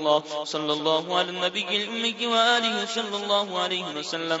الله صلى الله على النبي الأمي وآله صلى الله عليه وسلم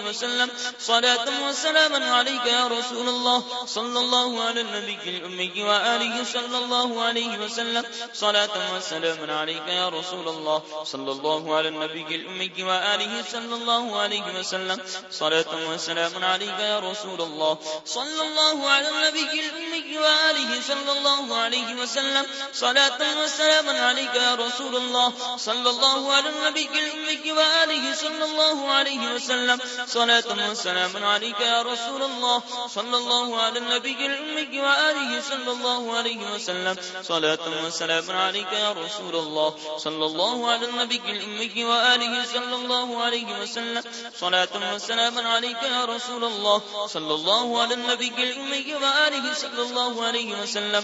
وسلم، صلاة وسلام عليك يا رسول الله، صلى الله على النبي الأمي وآله صلى الله عليه وسلم، صلاة وسلام عليك يا رسول الله، صلى الله على النبي الأمي وآله صلى الله عليه وسلم، صلاة وسلام عليك يا رسول الله، صلى الله على النبي الأمي وآله صلى الله عليه وسلم، صلاة وسلام عليك يا رسول الله، صلى الله على النبي الأمي وآله صلى الله عليه وسلم. صلاة وسلام عليك يا رسول الله. صلى الله على النبي الأمي وآله صلى الله عليه وسلم. صلاة وسلام عليك يا رسول الله. صلى الله على النبي الأمي وآله صلى الله عليه وسلم. صلاة وسلام عليك يا رسول الله. صلى الله على النبي الأمي وآله صلى الله عليه وسلم.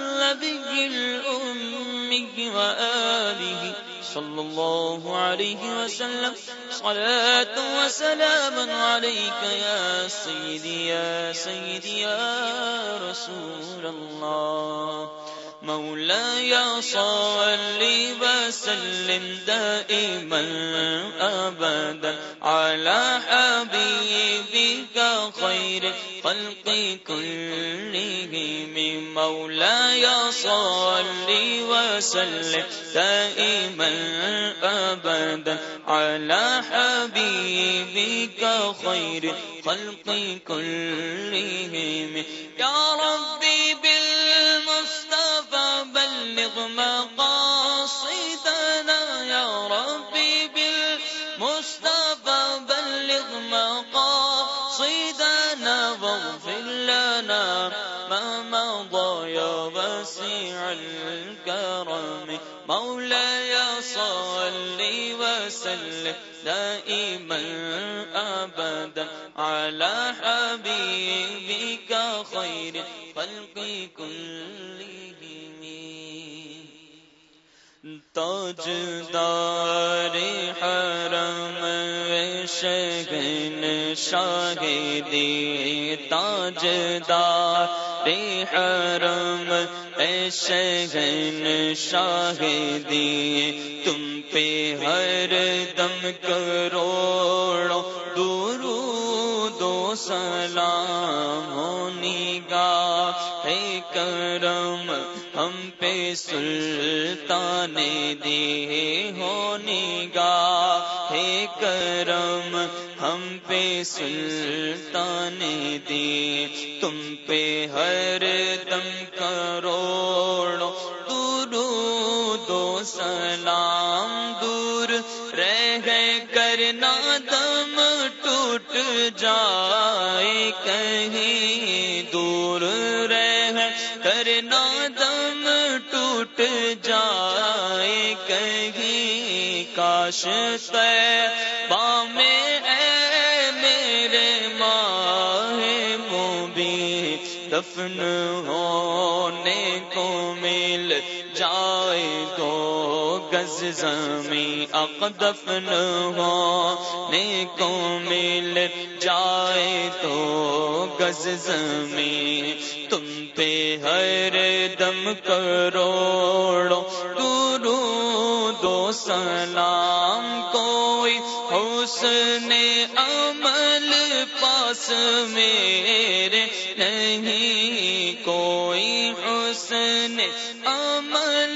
النبي الأمي وآله صلى الله عليه وسلم صلاة وسلام عليك يا سيدي يا سيدي يا رسول الله مولاي صل وسلم دائما أبدا على حبيبك خیر خلق کلهم مولا یا صلی وسلم دائما ابدا على حبيبك خير خلق كلهم يا ربي بالمصطفى ابدا على حبيبك خير خلق كلهم. تاج دار حرم شگن شاہدی تاج دار حرم شگن شاہدی تم پہ ہر دم کروڑو سلام ہونی گا ہے کرم، ہم پہ سلطان دے ہونی گا ہے کرم، ہم پہ سلطان دے، تم پہ ہر دم کروڑو دورو دو سلام دور رہ گئے کرنا دم ٹوٹ جائے کہیں دور رہ کرنا دم ٹوٹ جائے، کہیں کاش بام اے میرے ماہ مبی دفن ہونے کو مل جائے تو گز زمیں اقدفن ہو کو مل جائے تو گز زمیں تم پہ ہر دم کروڑو دورو دو سلام، کوئی حسن عمل پاس میرے نہیں، کوئی حسن عمل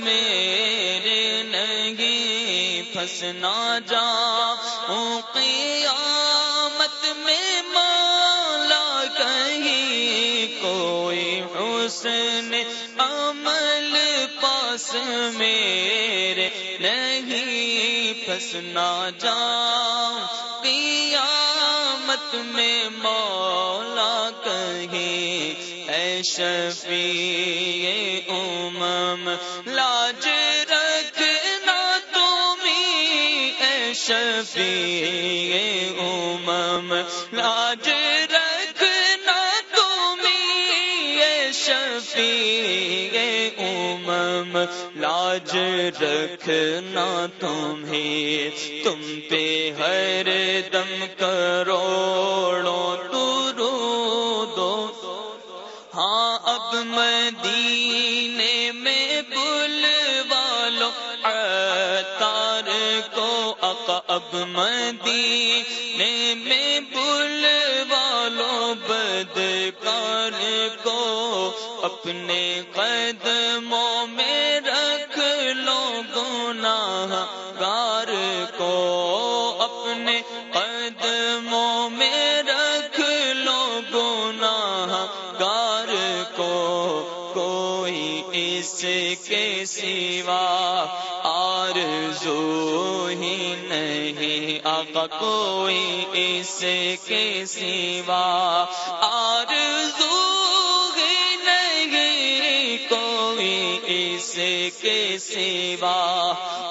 میرے نہیں پھنسنا جا۔ قیامت میں مالا کہیں کوئی حسن عمل پاس میرے نہیں پھنسنا جا۔ قیامت میں مولا کہیں اے شفیع لاج رکھنا تمہیں اے شفیع امم لاج رکھنا تمہیں اے شفیع امم لاج رکھنا تمہیں تم پہ ہر دم کروڑو اب مدینے میں بل والو بدکار کو اپنے قدموں میں رکھ لو گناہ کوئی اس کے سوا آرزو نہیں کوئی اس کے سوا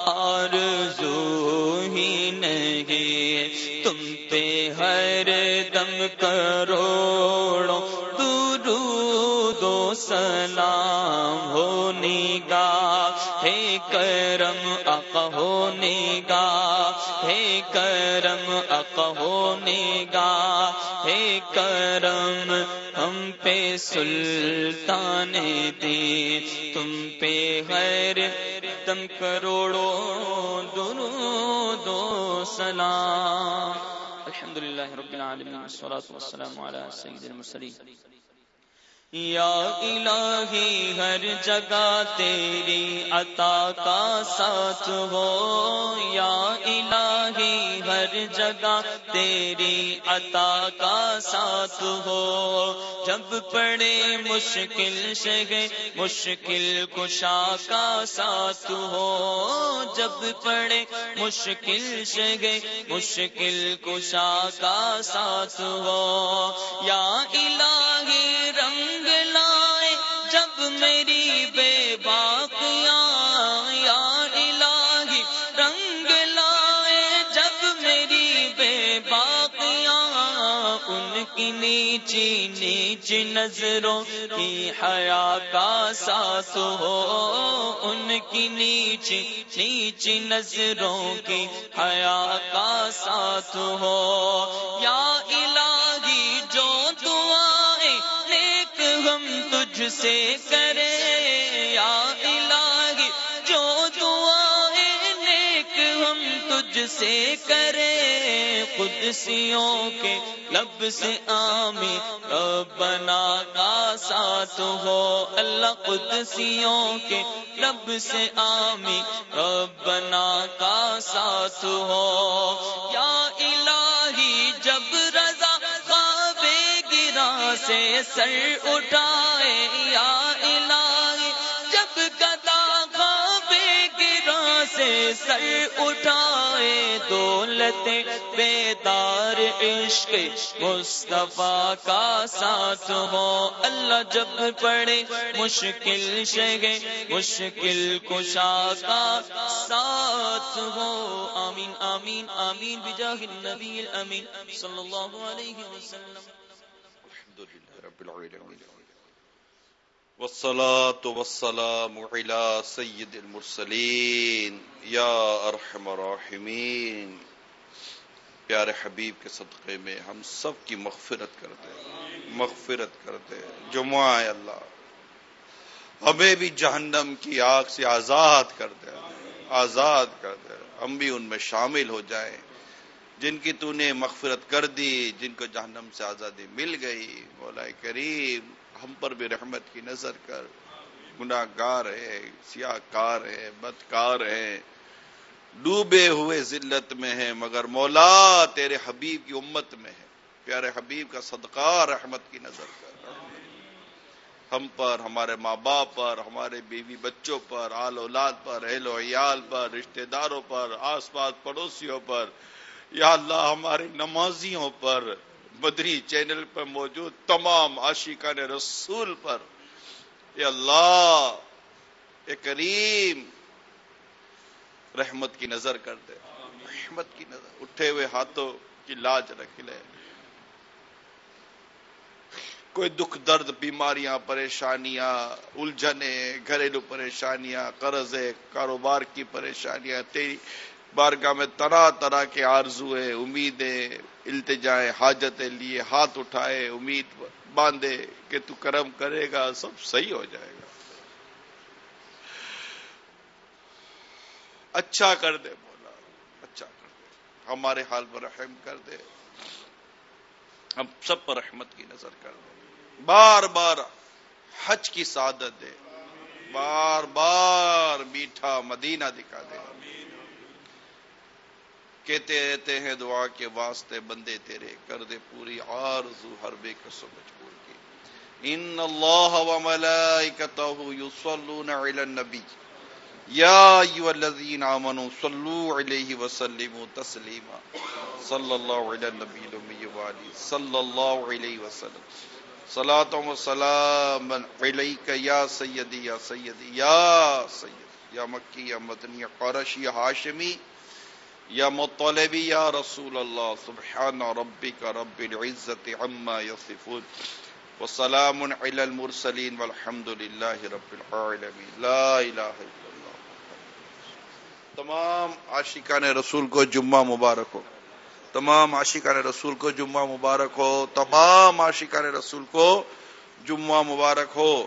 آرزو ہی نہیں تم پہ ہر دم کروڑو دورو دو سلام ہو نگا ہے کرم اق ہو نگا ہے کرم اق ہو نگا ہے کرم ہم پہ سلطان دے تم پہ ہر دم کروڑو دونوں دو سلام الحمد للہ رب العالمین والصلاة والسلام على سید المرسلین یا الہی ہر جگہ تیری عطا کا ساتھ ہو۔ یا الہی ہر جگہ تیری عطا کا ساتھ ہو۔ جب پڑے مشکل شگے مشکل کشا کا ساتھ ہو۔ جب پڑے مشکل شگے مشکل کشا کا ساتھ ہو۔ یا الہی رنگ لائے جب میری بے باقیاں یا الہی، رنگ لائے جب میری بے باقیاں ان کی نیچی نیچی نظروں کی حیا کا ساتھ ہو۔ ان کی نیچی نیچی نظروں کی حیا کا ساتھ ہو۔ یا الہی تجھ سے کرے یا الہی، جو دعائیں نیک ہم تجھ سے کرے۔ قدسیوں کے لب سے آمی ربنا کا ساتھ ہو۔ اللہ قدسیوں کے لب سے آمی ربنا کا ساتھ ہو۔ یا سے سر اٹھائے، یا الہی، جب گدا خوابے گرا سے سر اٹھائے دولت بیدار عشق مصطفیٰ کا ساتھ ہو۔ اللہ جب پڑے مشکل شگے، مشکل کشا کا ساتھ ہو۔ آمین آمین آمین، بجاہ النبی الامین، صلی اللہ علیہ وسلم۔ الحمد لله رب العالمين والصلاة والسلام على سيد المرسلين يا ارحم الراحمين پیارے حبیب کے صدقے میں ہم سب کی مغفرت کرتے ہیں. مغفرت کرتے ہیں. جمعہ اللہ. ہمیں بھی جہنم کی آگ سے آزاد کر دے آزاد کر دے ہم بھی ان میں شامل ہو جائیں. جن کی تو نے مغفرت کر دی، جن کو جہنم سے آزادی مل گئی، مولا کریم، ہم پر بھی رحمت کی نظر کر۔ گناہ گار ہے سیاہ کار ہے، بدکار ہے۔ ڈوبے ہوئے ذلت میں ہیں مگر مولا تیرے حبیب کی امت میں ہے۔ پیارے حبیب کا صدقہ، رحمت کی نظر کر۔ ہم پر، ہمارے ماں باپ پر، ہمارے بیوی بچوں پر، آل اولاد پر، اہل و عیال پر، رشتہ داروں پر، آس پاس پڑوسیوں پر یا اللہ ہمارے نمازیوں پر، بدری چینل پر موجود تمام عاشقان رسول پر یا اللہ، اے کریم، رحمت کی نظر کر دے۔ رحمت کی نظر۔ اٹھے ہوئے ہاتھوں کی لاج رکھ لے۔ کوئی دکھ، درد، بیماریاں، پریشانیاں الجھنے گھریلو پریشانیاں قرض کاروبار کی پریشانیاں، تیری بارگاہ میں طرح طرح کے آرزویں امیدیں التجائے حاجتیں لیے، ہاتھ اٹھائے، امید باندھے کہ تو کرم کرے گا، سب صحیح ہو جائے گا۔ اچھا کر دے بولا اچھا کر دے۔ ہمارے حال پر رحم کر دے۔ ہم سب پر رحمت کی نظر کر دے۔ بار بار حج کی سعادت دے۔ بار بار میٹھا مدینہ دکھا دے۔ کہتے رہتے ہیں دعا کے واسطے بندے تیرے کر دے پوری آرزو ہر بے قسم مجبور کی۔ ان اللہ و ملائکتہ یصلون علی النبی۔ یا ایو الذین آمنوا صلو علیہ وسلموا تسلیما۔ صلی اللہ علی النبی الامی والی صلی اللہ علیہ وسلم۔ صلاة و سلام علیک یا سیدی یا سیدی یا سیدی، یا مکی، یا مدنی، یا قرشی یا حاشمی یا مطلبی یا رسول اللہ، سبحان ربک رب العزت عما یصفون وسلام علی المرسلین والحمد للہ رب العالمین. لا الہ الا اللہ. تمام عاشقان رسول کو جمعہ مبارک ہو. تمام عاشقان رسول کو جمعہ مبارک ہو. تمام عاشقان رسول کو جمعہ مبارک ہو.